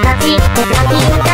aquí, aquí.